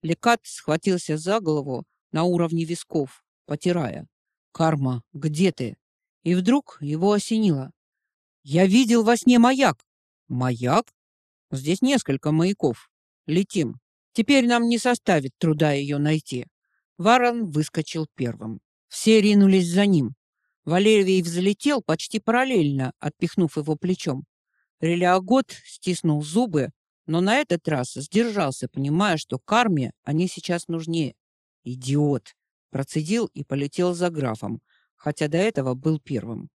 Speaker 1: Лекат схватился за голову на уровне висков, потирая. «Карма, где ты?» И вдруг его осенило. «Я видел во сне маяк». «Маяк? Здесь несколько маяков. Летим. Теперь нам не составит труда ее найти». Варон выскочил первым. Все ринулись за ним. Валерий взлетел почти параллельно, отпихнув его плечом. Релиагот стиснул зубы, но на этот раз сдержался, понимая, что карме они сейчас нужнее. «Идиот!» Процедил и полетел за графом, хотя до этого был первым.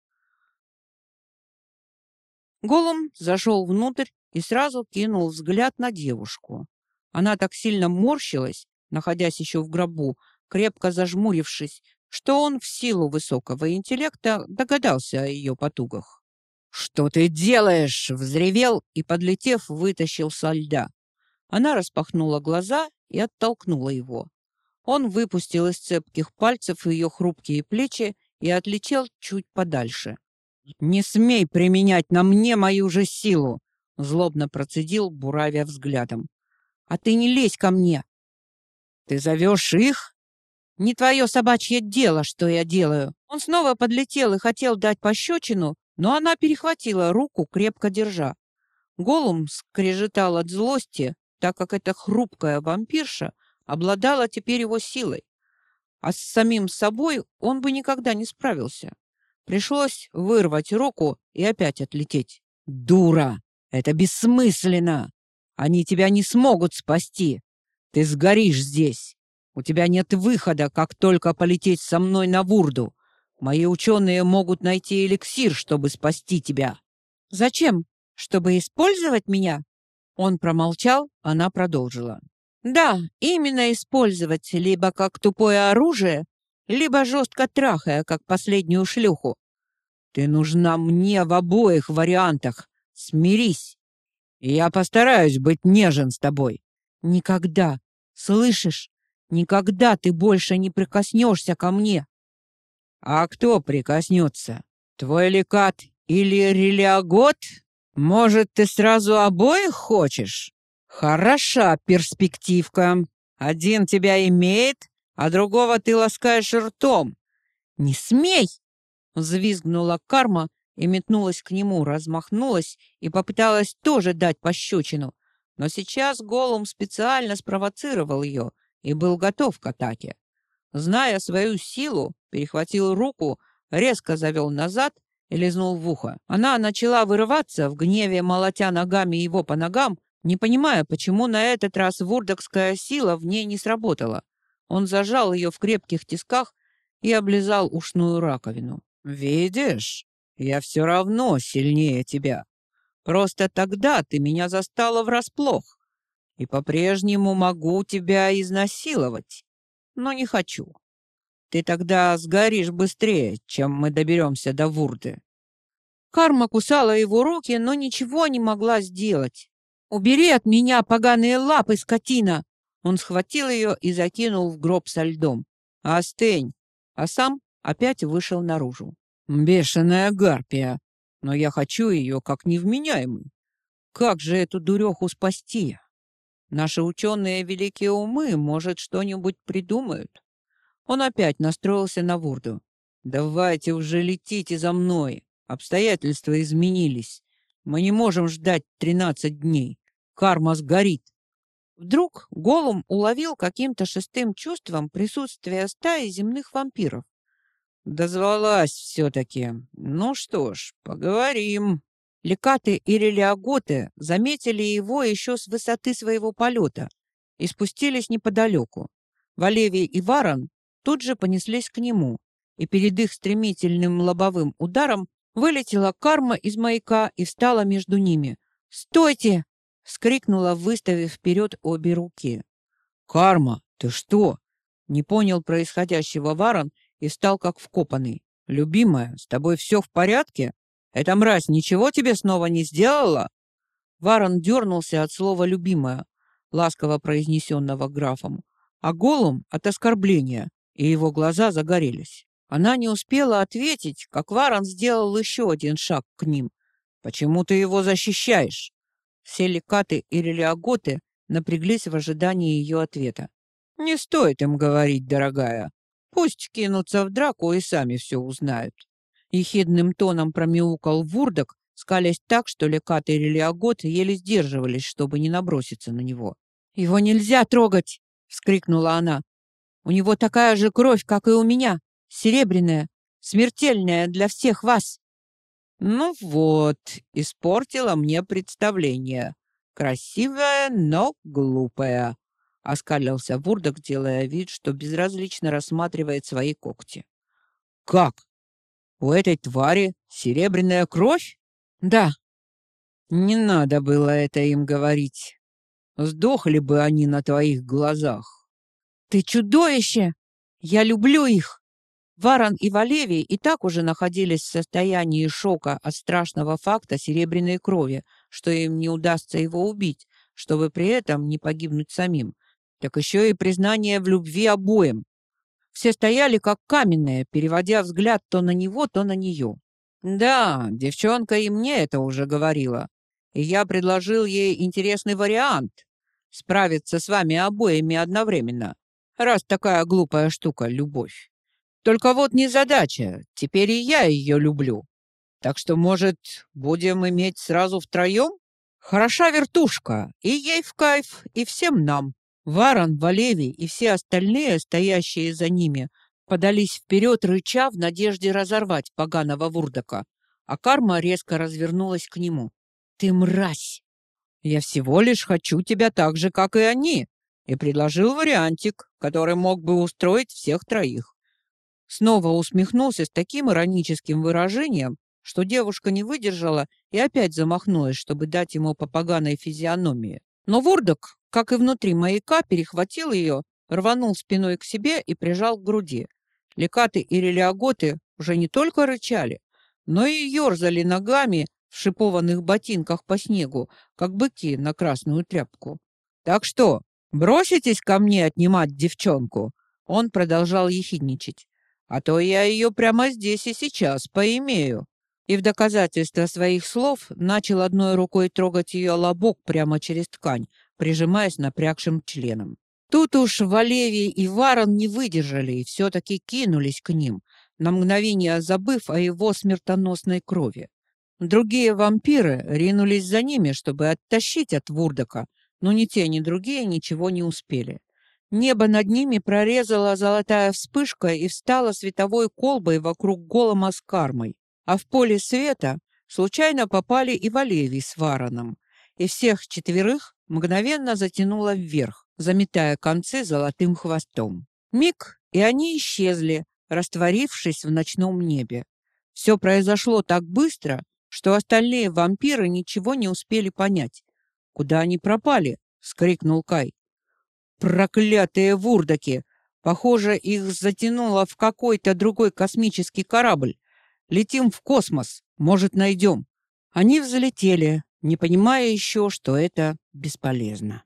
Speaker 1: Голум зашел внутрь и сразу кинул взгляд на девушку. Она так сильно морщилась, находясь еще в гробу, крепко зажмурившись, что он в силу высокого интеллекта догадался о ее потугах. «Что ты делаешь?» — взревел и, подлетев, вытащил со льда. Она распахнула глаза и оттолкнула его. Он выпустил из цепких пальцев ее хрупкие плечи и отлетел чуть подальше. «Не смей применять на мне мою же силу!» — злобно процедил, буравя взглядом. «А ты не лезь ко мне!» «Ты зовешь их?» «Не твое собачье дело, что я делаю!» Он снова подлетел и хотел дать пощечину, но она перехватила руку, крепко держа. Голум скрежетал от злости, так как эта хрупкая вампирша обладала теперь его силой. А с самим собой он бы никогда не справился. Пришлось вырвать руку и опять отлететь. «Дура! Это бессмысленно! Они тебя не смогут спасти! Ты сгоришь здесь! У тебя нет выхода, как только полететь со мной на Вурду! Мои ученые могут найти эликсир, чтобы спасти тебя!» «Зачем? Чтобы использовать меня?» Он промолчал, она продолжила. Да, именно использовать либо как тупое оружие, либо жестко трахая, как последнюю шлюху. Ты нужна мне в обоих вариантах. Смирись. Я постараюсь быть нежен с тобой. Никогда, слышишь, никогда ты больше не прикоснешься ко мне. А кто прикоснется? Твой лекат или релиагот? Может, ты сразу обоих хочешь? Хороша перспективка. Один тебя имеет, а другого ты ласкаешь ртом. Не смей! Взвизгнула карма и метнулась к нему, размахнулась и попыталась тоже дать пощечину. Но сейчас Голум специально спровоцировал ее и был готов к атаке. Зная свою силу, перехватил руку, резко завел назад и лизнул в ухо. Она начала вырываться, в гневе молотя ногами его по ногам, не понимая, почему на этот раз вурдокская сила в ней не сработала. Он зажал ее в крепких тисках и облизал ушную раковину. «Видишь, я все равно сильнее тебя. Просто тогда ты меня застала врасплох, и по-прежнему могу тебя изнасиловать, но не хочу. Ты тогда сгоришь быстрее, чем мы доберемся до Вурды». Карма кусала его руки, но ничего не могла сделать. «Убери от меня поганые лапы, скотина!» Он схватил ее и закинул в гроб со льдом. «Остынь!» А сам опять вышел наружу. «Бешеная гарпия! Но я хочу ее как невменяемый. Как же эту дуреху спасти? Наши ученые великие умы, может, что-нибудь придумают?» Он опять настроился на Вурду. «Давайте уже летите за мной. Обстоятельства изменились. Мы не можем ждать тринадцать дней. Карма сгорит. Вдруг Голум уловил каким-то шестым чувством присутствие стаи земных вампиров. Дозвалась все-таки. Ну что ж, поговорим. Лекаты и релиаготы заметили его еще с высоты своего полета и спустились неподалеку. Валевий и Варон тут же понеслись к нему, и перед их стремительным лобовым ударом вылетела карма из маяка и встала между ними. «Стойте!» — скрикнула, выставив вперед обе руки. «Карма, ты что?» — не понял происходящего Варон и стал как вкопанный. «Любимая, с тобой все в порядке? Эта мразь ничего тебе снова не сделала?» Варон дернулся от слова «любимая», ласково произнесенного графом, а голым — от оскорбления, и его глаза загорелись. Она не успела ответить, как Варон сделал еще один шаг к ним. «Почему ты его защищаешь?» Все лекаты и релиаготы напряглись в ожидании ее ответа. «Не стоит им говорить, дорогая. Пусть кинутся в драку и сами все узнают». Ехидным тоном промяукал Вурдок, скалясь так, что лекаты и релиаготы еле сдерживались, чтобы не наброситься на него. «Его нельзя трогать!» — вскрикнула она. «У него такая же кровь, как и у меня, серебряная, смертельная для всех вас!» Ну вот, испортила мне представление. Красивая, но глупая. Оскалился Вурдок, делая вид, что безразлично рассматривает свои когти. Как? У этой твари серебряная кровь? Да. Не надо было это им говорить. Сдохли бы они на твоих глазах. Ты чудовище! Я люблю их! Варан и Валевий и так уже находились в состоянии шока от страшного факта серебряной крови, что им не удастся его убить, чтобы при этом не погибнуть самим. Так еще и признание в любви обоим. Все стояли как каменные, переводя взгляд то на него, то на нее. Да, девчонка и мне это уже говорила. И я предложил ей интересный вариант — справиться с вами обоими одновременно, раз такая глупая штука — любовь. Только вот не задача. Теперь и я ее люблю. Так что, может, будем иметь сразу втроем? Хороша вертушка, и ей в кайф, и всем нам. Варон, Валевий и все остальные, стоящие за ними, подались вперед, рыча в надежде разорвать поганого вурдака, а карма резко развернулась к нему. «Ты мразь! Я всего лишь хочу тебя так же, как и они!» и предложил вариантик, который мог бы устроить всех троих. Снова усмехнулся с таким ироническим выражением, что девушка не выдержала и опять замахнулась, чтобы дать ему по поганой физиономии. Но Вурдок, как и внутри маяка, перехватил ее, рванул спиной к себе и прижал к груди. Лекаты и релиаготы уже не только рычали, но и ерзали ногами в шипованных ботинках по снегу, как быки на красную тряпку. «Так что, броситесь ко мне отнимать девчонку?» Он продолжал ехидничать а то я ее прямо здесь и сейчас поимею». И в доказательство своих слов начал одной рукой трогать ее лобок прямо через ткань, прижимаясь напрягшим членом. Тут уж Валевий и Варон не выдержали и все-таки кинулись к ним, на мгновение забыв о его смертоносной крови. Другие вампиры ринулись за ними, чтобы оттащить от Вурдака, но ни те, ни другие ничего не успели. Небо над ними прорезала золотая вспышка и встала световой колбой вокруг голома с кармой. А в поле света случайно попали и Валевий с Вараном. И всех четверых мгновенно затянуло вверх, заметая концы золотым хвостом. Миг, и они исчезли, растворившись в ночном небе. Все произошло так быстро, что остальные вампиры ничего не успели понять. «Куда они пропали?» — скрикнул Кай. Проклятые вурдаки! Похоже, их затянуло в какой-то другой космический корабль. Летим в космос, может, найдем. Они взлетели, не понимая еще, что это бесполезно.